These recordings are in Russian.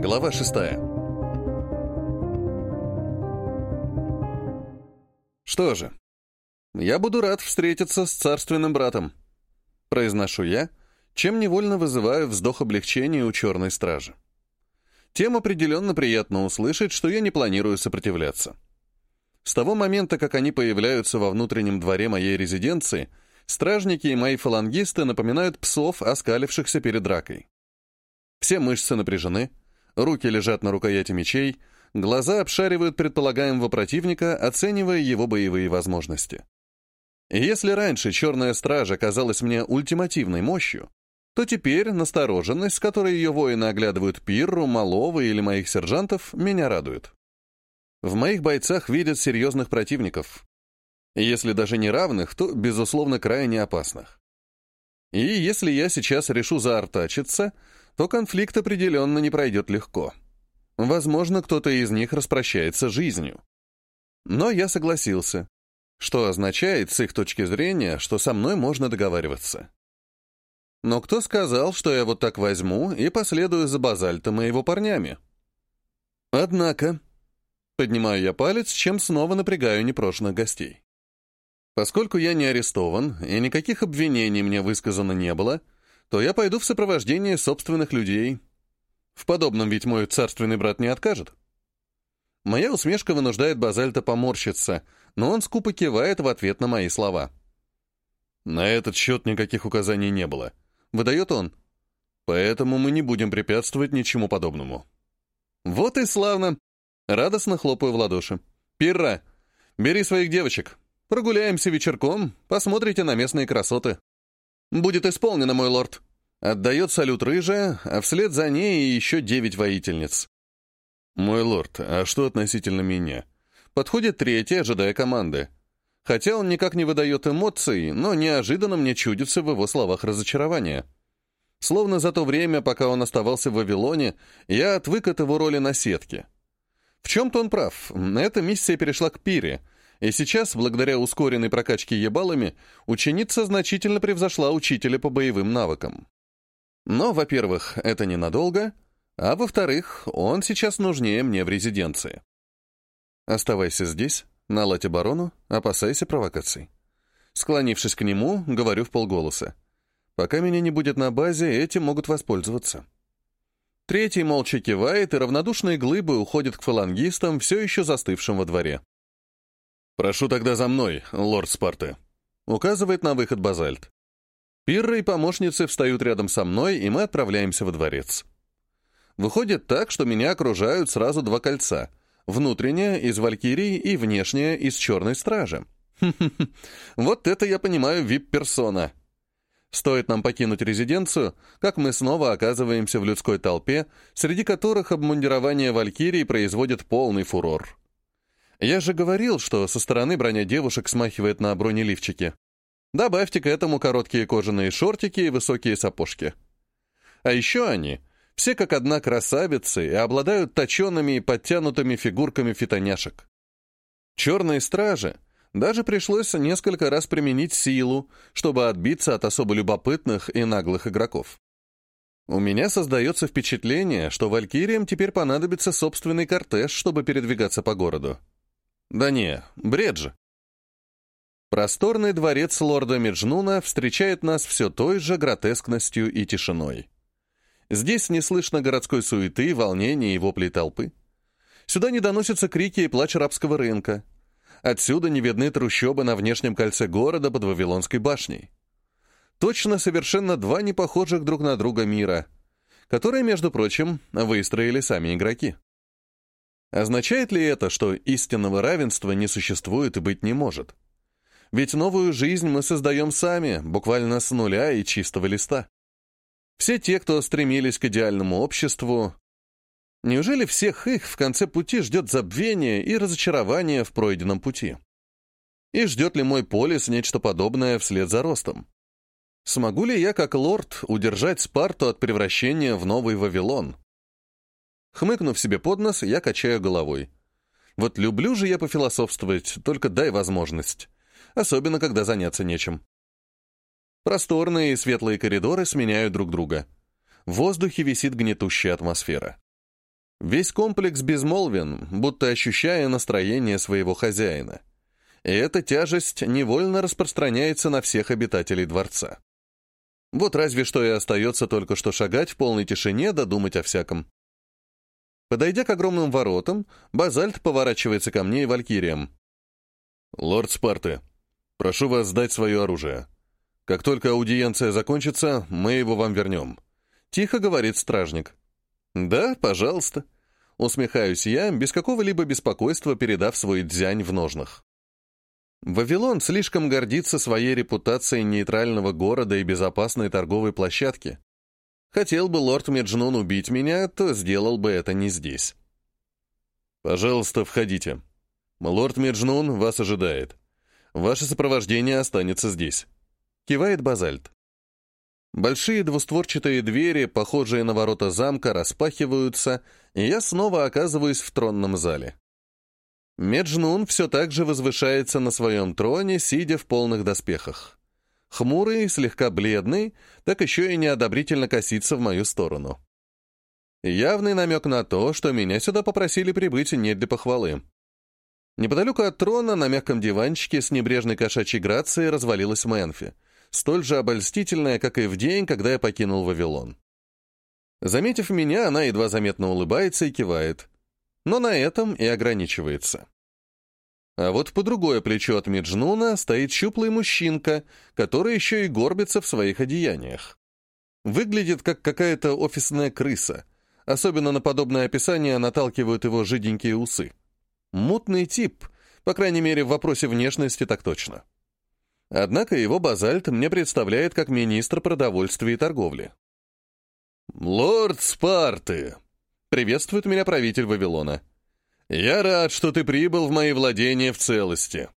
Глава шестая. Что же, я буду рад встретиться с царственным братом. Произношу я, чем невольно вызываю вздох облегчения у черной стражи. Тем определенно приятно услышать, что я не планирую сопротивляться. С того момента, как они появляются во внутреннем дворе моей резиденции, стражники и мои фалангисты напоминают псов, оскалившихся перед дракой. Все мышцы напряжены, руки лежат на рукояти мечей, глаза обшаривают предполагаемого противника, оценивая его боевые возможности. если раньше черная стража казалась мне ультимативной мощью, то теперь настороженность, с которой ее воины оглядывают Пирру, Малова или моих сержантов, меня радует. В моих бойцах видят серьезных противников. Если даже не равных, то, безусловно, крайне опасных. И если я сейчас решу заортачиться, то конфликт определенно не пройдет легко. Возможно, кто-то из них распрощается жизнью. Но я согласился, что означает, с их точки зрения, что со мной можно договариваться. Но кто сказал, что я вот так возьму и последую за базальтом и его парнями? Однако, поднимаю я палец, чем снова напрягаю непрошенных гостей. Поскольку я не арестован и никаких обвинений мне высказано не было, то я пойду в сопровождении собственных людей. В подобном ведь мой царственный брат не откажет. Моя усмешка вынуждает Базальта поморщиться, но он скупо кивает в ответ на мои слова. На этот счет никаких указаний не было выдает он. Поэтому мы не будем препятствовать ничему подобному. Вот и славно. Радостно хлопаю в ладоши. Пирра, бери своих девочек. Прогуляемся вечерком, посмотрите на местные красоты. Будет исполнено, мой лорд. Отдает салют рыжая, а вслед за ней еще девять воительниц. Мой лорд, а что относительно меня? Подходит третий, ожидая команды. Хотя он никак не выдает эмоций, но неожиданно мне чудится в его словах разочарование. Словно за то время, пока он оставался в Вавилоне, я отвык от его роли на сетке. В чем-то он прав. Эта миссия перешла к Пире, и сейчас, благодаря ускоренной прокачке ебалами, ученица значительно превзошла учителя по боевым навыкам. Но, во-первых, это ненадолго, а во-вторых, он сейчас нужнее мне в резиденции. Оставайся здесь, Наладь оборону, опасайся провокаций. Склонившись к нему, говорю в полголоса. Пока меня не будет на базе, этим могут воспользоваться. Третий молча кивает, и равнодушные глыбы уходят к фалангистам, все еще застывшим во дворе. «Прошу тогда за мной, лорд Спарты», — указывает на выход базальт. Пирра и помощницы встают рядом со мной, и мы отправляемся во дворец. Выходит так, что меня окружают сразу два кольца — Внутренняя из Валькирии и внешняя из Черной Стражи. Вот это я понимаю вип-персона. Стоит нам покинуть резиденцию, как мы снова оказываемся в людской толпе, среди которых обмундирование Валькирии производит полный фурор. Я же говорил, что со стороны броня девушек смахивает на бронеливчики. Добавьте к этому короткие кожаные шортики и высокие сапожки. А еще они все как одна красавицы и обладают точенными и подтянутыми фигурками фитоняшек. Черные стражи даже пришлось несколько раз применить силу, чтобы отбиться от особо любопытных и наглых игроков. У меня создается впечатление, что валькириям теперь понадобится собственный кортеж, чтобы передвигаться по городу. Да не, бред же. Просторный дворец лорда Меджнуна встречает нас все той же гротескностью и тишиной. Здесь не слышно городской суеты, волнения и воплей толпы. Сюда не доносятся крики и плач рабского рынка. Отсюда не видны трущобы на внешнем кольце города под Вавилонской башней. Точно совершенно два непохожих друг на друга мира, которые, между прочим, выстроили сами игроки. Означает ли это, что истинного равенства не существует и быть не может? Ведь новую жизнь мы создаем сами, буквально с нуля и чистого листа. Все те, кто стремились к идеальному обществу, неужели всех их в конце пути ждет забвение и разочарование в пройденном пути? И ждет ли мой полис нечто подобное вслед за ростом? Смогу ли я, как лорд, удержать Спарту от превращения в новый Вавилон? Хмыкнув себе под нос, я качаю головой. Вот люблю же я пофилософствовать, только дай возможность. Особенно, когда заняться нечем. Просторные и светлые коридоры сменяют друг друга. В воздухе висит гнетущая атмосфера. Весь комплекс безмолвен, будто ощущая настроение своего хозяина. И эта тяжесть невольно распространяется на всех обитателей дворца. Вот разве что и остается только что шагать в полной тишине, додумать о всяком. Подойдя к огромным воротам, Базальт поворачивается ко мне и Валькириям. «Лорд Спарты, прошу вас сдать свое оружие. Как только аудиенция закончится, мы его вам вернем», — тихо говорит стражник. «Да, пожалуйста», — усмехаюсь я, без какого-либо беспокойства передав свой дзянь в ножнах. Вавилон слишком гордится своей репутацией нейтрального города и безопасной торговой площадки. Хотел бы лорд Меджнун убить меня, то сделал бы это не здесь. «Пожалуйста, входите. Лорд Меджнун вас ожидает. Ваше сопровождение останется здесь», — кивает Базальт. Большие двустворчатые двери, похожие на ворота замка, распахиваются, и я снова оказываюсь в тронном зале. Меджнун все так же возвышается на своем троне, сидя в полных доспехах. Хмурый, слегка бледный, так еще и неодобрительно косится в мою сторону. Явный намек на то, что меня сюда попросили прибыть не для похвалы. Неподалеку от трона на мягком диванчике с небрежной кошачьей грацией развалилась Мэнфи — столь же обольстительная, как и в день, когда я покинул Вавилон. Заметив меня, она едва заметно улыбается и кивает. Но на этом и ограничивается. А вот по другое плечо от Миджнуна стоит щуплый мужчинка, который еще и горбится в своих одеяниях. Выглядит как какая-то офисная крыса. Особенно на подобное описание наталкивают его жиденькие усы. Мутный тип, по крайней мере, в вопросе внешности так точно. Однако его базальт мне представляет как министр продовольствия и торговли. «Лорд Спарты!» — приветствует меня правитель Вавилона. «Я рад, что ты прибыл в мои владения в целости».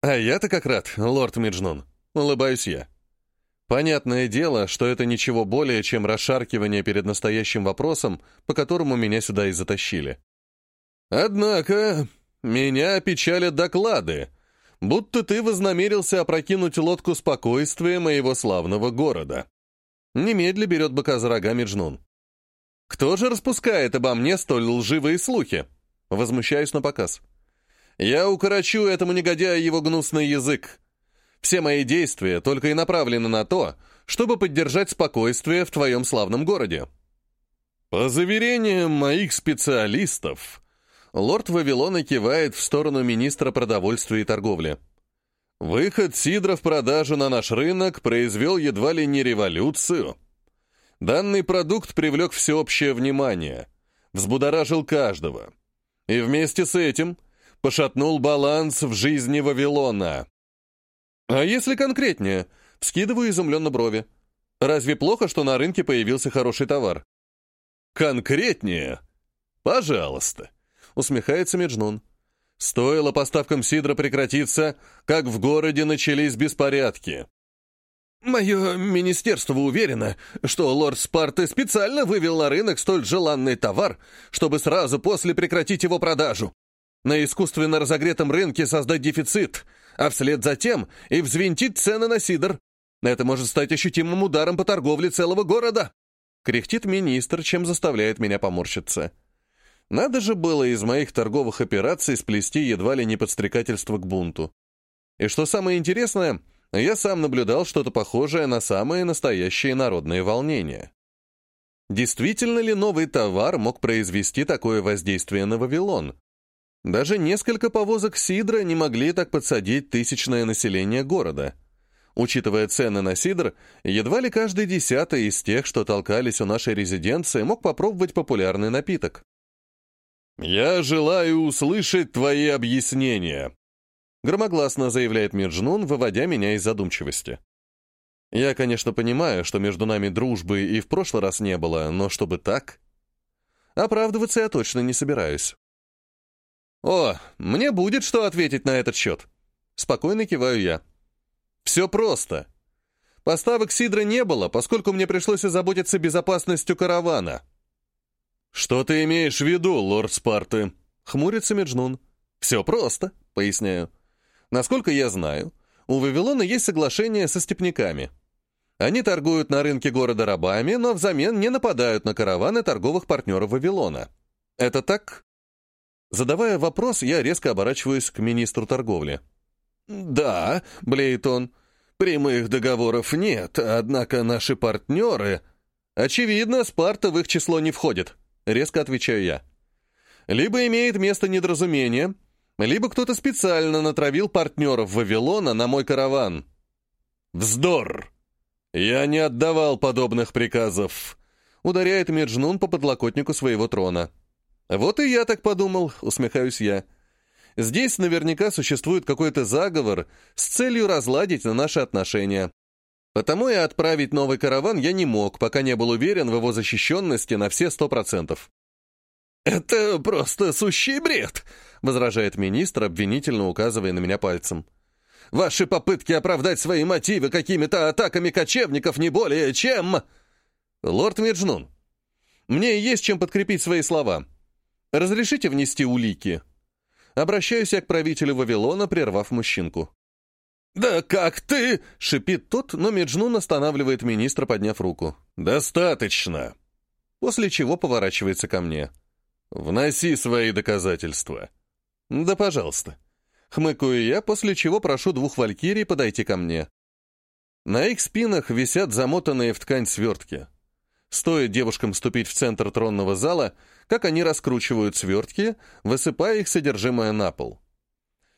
«А я-то как рад, лорд Миджнун», — улыбаюсь я. Понятное дело, что это ничего более, чем расшаркивание перед настоящим вопросом, по которому меня сюда и затащили. «Однако меня печалят доклады», будто ты вознамерился опрокинуть лодку спокойствия моего славного города. Немедля берет быка за рогами Джнун. Кто же распускает обо мне столь лживые слухи? Возмущаюсь на показ. Я укорочу этому негодяю его гнусный язык. Все мои действия только и направлены на то, чтобы поддержать спокойствие в твоем славном городе. По заверениям моих специалистов, лорд Вавилона кивает в сторону министра продовольствия и торговли. Выход сидра в продажу на наш рынок произвел едва ли не революцию. Данный продукт привлек всеобщее внимание, взбудоражил каждого. И вместе с этим пошатнул баланс в жизни Вавилона. А если конкретнее, вскидываю изумленно брови. Разве плохо, что на рынке появился хороший товар? Конкретнее? Пожалуйста усмехается Меджнун. Стоило поставкам сидра прекратиться, как в городе начались беспорядки. «Мое министерство уверено, что лорд Спарты специально вывел на рынок столь желанный товар, чтобы сразу после прекратить его продажу. На искусственно разогретом рынке создать дефицит, а вслед за тем и взвинтить цены на сидр. Это может стать ощутимым ударом по торговле целого города!» Кряхтит министр, чем заставляет меня поморщиться. Надо же было из моих торговых операций сплести едва ли не подстрекательство к бунту. И что самое интересное, я сам наблюдал что-то похожее на самые настоящие народные волнения. Действительно ли новый товар мог произвести такое воздействие на Вавилон? Даже несколько повозок сидра не могли так подсадить тысячное население города. Учитывая цены на сидр, едва ли каждый десятый из тех, что толкались у нашей резиденции, мог попробовать популярный напиток. «Я желаю услышать твои объяснения», — громогласно заявляет Мирджнун, выводя меня из задумчивости. «Я, конечно, понимаю, что между нами дружбы и в прошлый раз не было, но чтобы так...» Оправдываться я точно не собираюсь. «О, мне будет что ответить на этот счет!» Спокойно киваю я. «Все просто. Поставок сидра не было, поскольку мне пришлось озаботиться безопасностью каравана». «Что ты имеешь в виду, лорд Спарты?» — хмурится Меджнун. «Все просто», — поясняю. «Насколько я знаю, у Вавилона есть соглашение со степняками. Они торгуют на рынке города рабами, но взамен не нападают на караваны торговых партнеров Вавилона. Это так? Задавая вопрос, я резко оборачиваюсь к министру торговли. «Да», — блеет он, — «прямых договоров нет, однако наши партнеры...» «Очевидно, Спарта в их число не входит», — резко отвечаю я. «Либо имеет место недоразумение, либо кто-то специально натравил партнеров Вавилона на мой караван». «Вздор! Я не отдавал подобных приказов», — ударяет Меджнун по подлокотнику своего трона. «Вот и я так подумал», — усмехаюсь я. «Здесь наверняка существует какой-то заговор с целью разладить наши отношения. Потому и отправить новый караван я не мог, пока не был уверен в его защищенности на все сто процентов». «Это просто сущий бред», — возражает министр, обвинительно указывая на меня пальцем. «Ваши попытки оправдать свои мотивы какими-то атаками кочевников не более чем...» «Лорд Меджнун, мне есть чем подкрепить свои слова». «Разрешите внести улики?» Обращаюсь я к правителю Вавилона, прервав мужчинку. «Да как ты?» — шипит тот, но Меджнун останавливает министра, подняв руку. «Достаточно!» После чего поворачивается ко мне. «Вноси свои доказательства». «Да, пожалуйста». Хмыкаю я, после чего прошу двух валькирий подойти ко мне. На их спинах висят замотанные в ткань свертки. Стоит девушкам ступить в центр тронного зала, как они раскручивают свертки, высыпая их содержимое на пол.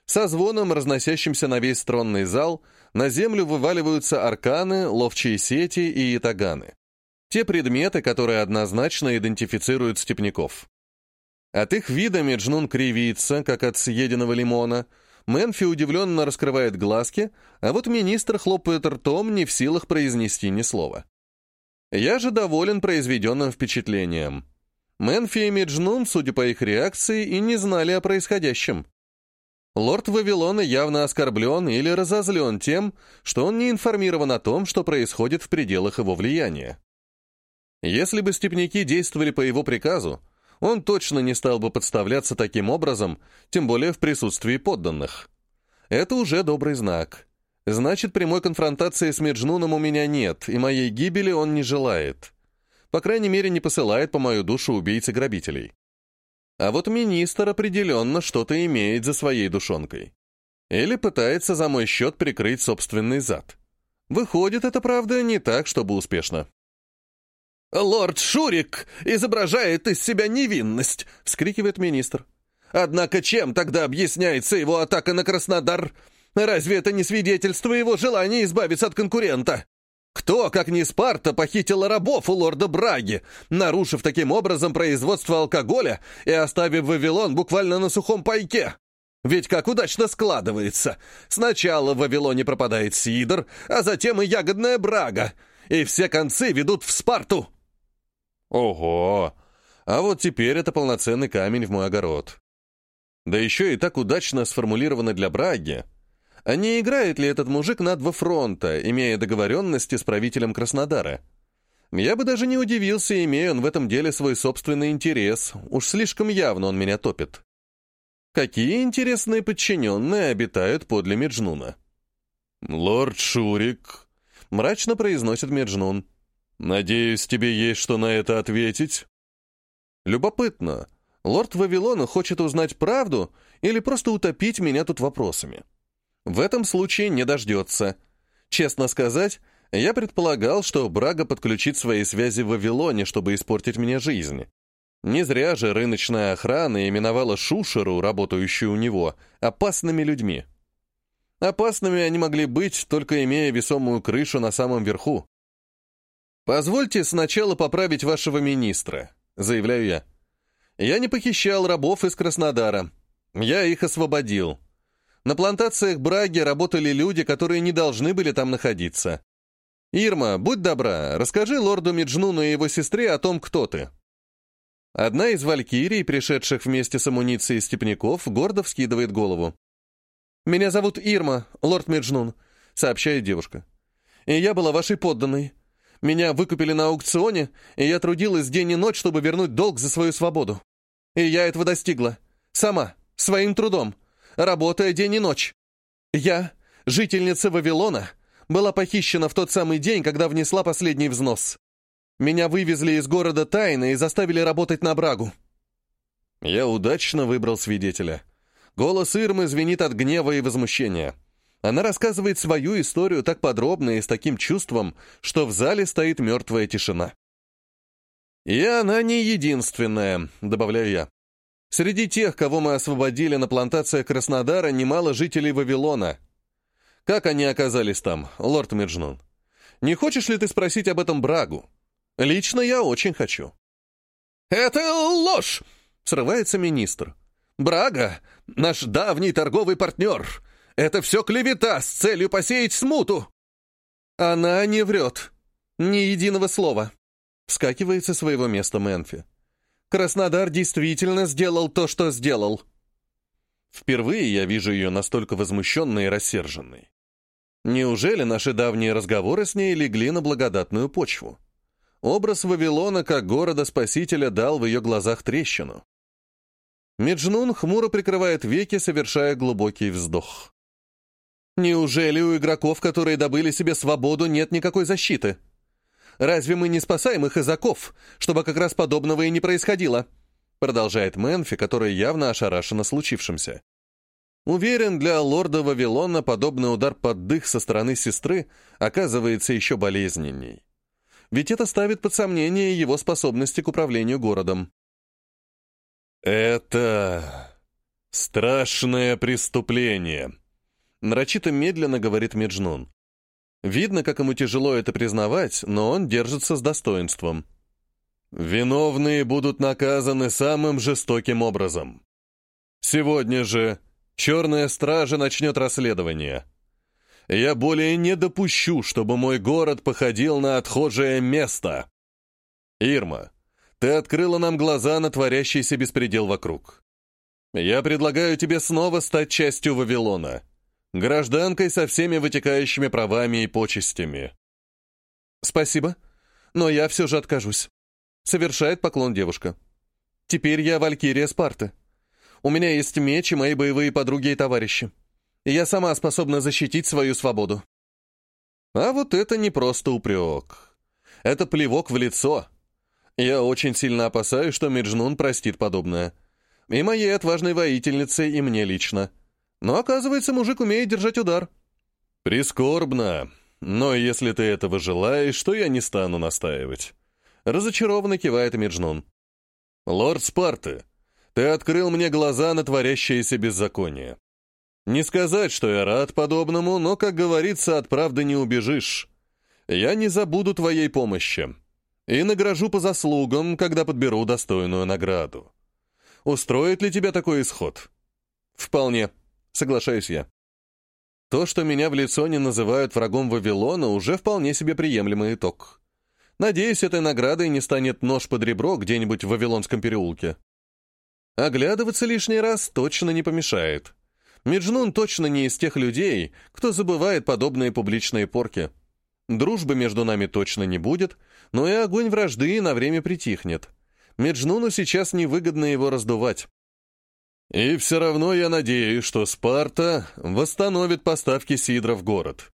Со звоном, разносящимся на весь тронный зал, на землю вываливаются арканы, ловчие сети и итаганы. Те предметы, которые однозначно идентифицируют степняков. От их вида Меджнун кривится, как от съеденного лимона. Мэнфи удивленно раскрывает глазки, а вот министр хлопает ртом, не в силах произнести ни слова. Я же доволен произведенным впечатлением. Мэнфи и Меджнун, судя по их реакции, и не знали о происходящем. Лорд Вавилона явно оскорблен или разозлен тем, что он не информирован о том, что происходит в пределах его влияния. Если бы степняки действовали по его приказу, он точно не стал бы подставляться таким образом, тем более в присутствии подданных. Это уже добрый знак. Значит, прямой конфронтации с Меджнуном у меня нет, и моей гибели он не желает. По крайней мере, не посылает по мою душу убийцы-грабителей. А вот министр определенно что-то имеет за своей душонкой. Или пытается за мой счет прикрыть собственный зад. Выходит, это правда не так, чтобы успешно. «Лорд Шурик изображает из себя невинность!» — вскрикивает министр. «Однако чем тогда объясняется его атака на Краснодар? Разве это не свидетельство его желания избавиться от конкурента? Кто, как не Спарта, похитил рабов у лорда Браги, нарушив таким образом производство алкоголя и оставив Вавилон буквально на сухом пайке? Ведь как удачно складывается. Сначала в Вавилоне пропадает Сидор, а затем и ягодная Брага, и все концы ведут в Спарту. Ого! А вот теперь это полноценный камень в мой огород. Да еще и так удачно сформулировано для Браги. А не играет ли этот мужик на два фронта, имея договоренности с правителем Краснодара? Я бы даже не удивился, имея он в этом деле свой собственный интерес. Уж слишком явно он меня топит. Какие интересные подчиненные обитают подле Меджнуна? «Лорд Шурик», — мрачно произносит Меджнун. «Надеюсь, тебе есть что на это ответить?» «Любопытно. Лорд Вавилона хочет узнать правду или просто утопить меня тут вопросами?» В этом случае не дождется. Честно сказать, я предполагал, что Брага подключит свои связи в Вавилоне, чтобы испортить мне жизнь. Не зря же рыночная охрана именовала Шушеру, работающую у него, опасными людьми. Опасными они могли быть, только имея весомую крышу на самом верху. «Позвольте сначала поправить вашего министра», — заявляю я. «Я не похищал рабов из Краснодара. Я их освободил. На плантациях Браги работали люди, которые не должны были там находиться. «Ирма, будь добра, расскажи лорду Меджнуну и его сестре о том, кто ты». Одна из валькирий, пришедших вместе с амуницией степняков, гордо вскидывает голову. «Меня зовут Ирма, лорд Меджнун», — сообщает девушка. «И я была вашей подданной. Меня выкупили на аукционе, и я трудилась день и ночь, чтобы вернуть долг за свою свободу. И я этого достигла. Сама, своим трудом работая день и ночь. Я, жительница Вавилона, была похищена в тот самый день, когда внесла последний взнос. Меня вывезли из города тайно и заставили работать на Брагу. Я удачно выбрал свидетеля. Голос Ирмы звенит от гнева и возмущения. Она рассказывает свою историю так подробно и с таким чувством, что в зале стоит мертвая тишина. «И она не единственная», — добавляю я. «Среди тех, кого мы освободили на плантациях Краснодара, немало жителей Вавилона. Как они оказались там, лорд Меджнун? Не хочешь ли ты спросить об этом Брагу? Лично я очень хочу». «Это ложь!» — срывается министр. «Брага — наш давний торговый партнер. Это все клевета с целью посеять смуту». «Она не врет. Ни единого слова», — вскакивает со своего места Мэнфи. «Краснодар действительно сделал то, что сделал». Впервые я вижу ее настолько возмущенной и рассерженной. Неужели наши давние разговоры с ней легли на благодатную почву? Образ Вавилона как города-спасителя дал в ее глазах трещину. Меджнун хмуро прикрывает веки, совершая глубокий вздох. «Неужели у игроков, которые добыли себе свободу, нет никакой защиты? Разве мы не спасаем их из оков, чтобы как раз подобного и не происходило?» Продолжает Мэнфи, который явно ошарашена случившимся. Уверен, для лорда Вавилона подобный удар под дых со стороны сестры оказывается еще болезненней ведь это ставит под сомнение его способности к управлению городом. «Это страшное преступление», — нарочито медленно говорит Меджнун. Видно, как ему тяжело это признавать, но он держится с достоинством. «Виновные будут наказаны самым жестоким образом. Сегодня же Черная Стража начнет расследование. Я более не допущу, чтобы мой город походил на отхожее место. Ирма, ты открыла нам глаза на творящийся беспредел вокруг. Я предлагаю тебе снова стать частью Вавилона, гражданкой со всеми вытекающими правами и почестями. Спасибо, но я все же откажусь. Совершает поклон девушка. Теперь я Валькирия Спарты. У меня есть меч и мои боевые подруги и товарищи я сама способна защитить свою свободу. А вот это не просто упрек. Это плевок в лицо. Я очень сильно опасаюсь, что Меджнун простит подобное. И моей отважной воительнице, и мне лично. Но оказывается, мужик умеет держать удар. Прискорбно. Но если ты этого желаешь, то я не стану настаивать. Разочарованно кивает Меджнун. Лорд Спарты, ты открыл мне глаза на творящееся беззаконие. Не сказать, что я рад подобному, но, как говорится, от правды не убежишь. Я не забуду твоей помощи. И награжу по заслугам, когда подберу достойную награду. Устроит ли тебя такой исход? Вполне, соглашаюсь я. То, что меня в лицо не называют врагом Вавилона, уже вполне себе приемлемый итог. Надеюсь, этой наградой не станет нож под ребро где-нибудь в Вавилонском переулке. Оглядываться лишний раз точно не помешает. Меджнун точно не из тех людей, кто забывает подобные публичные порки. Дружбы между нами точно не будет, но и огонь вражды на время притихнет. Меджнуну сейчас невыгодно его раздувать. И все равно я надеюсь, что Спарта восстановит поставки сидра в город.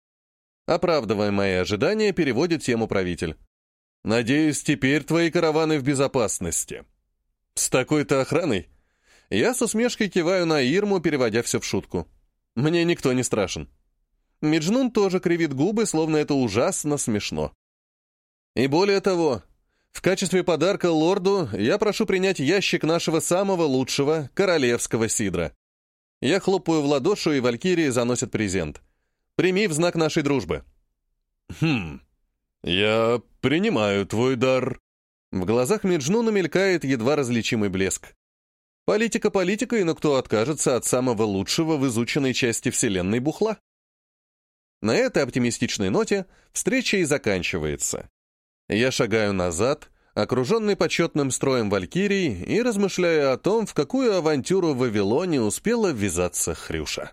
Оправдывая мои ожидания, переводит тему правитель. Надеюсь, теперь твои караваны в безопасности. С такой-то охраной? Я с усмешкой киваю на Ирму, переводя все в шутку. Мне никто не страшен. Меджнун тоже кривит губы, словно это ужасно смешно. И более того, в качестве подарка лорду я прошу принять ящик нашего самого лучшего, королевского сидра. Я хлопаю в ладошу, и Валькирии заносят презент. Прими в знак нашей дружбы. Хм, я принимаю твой дар. В глазах Меджнуна мелькает едва различимый блеск. Политика политикой, но кто откажется от самого лучшего в изученной части Вселенной бухла? На этой оптимистичной ноте встреча и заканчивается. Я шагаю назад, окруженный почетным строем Валькирий, и размышляю о том, в какую авантюру в Вавилоне успела ввязаться Хрюша.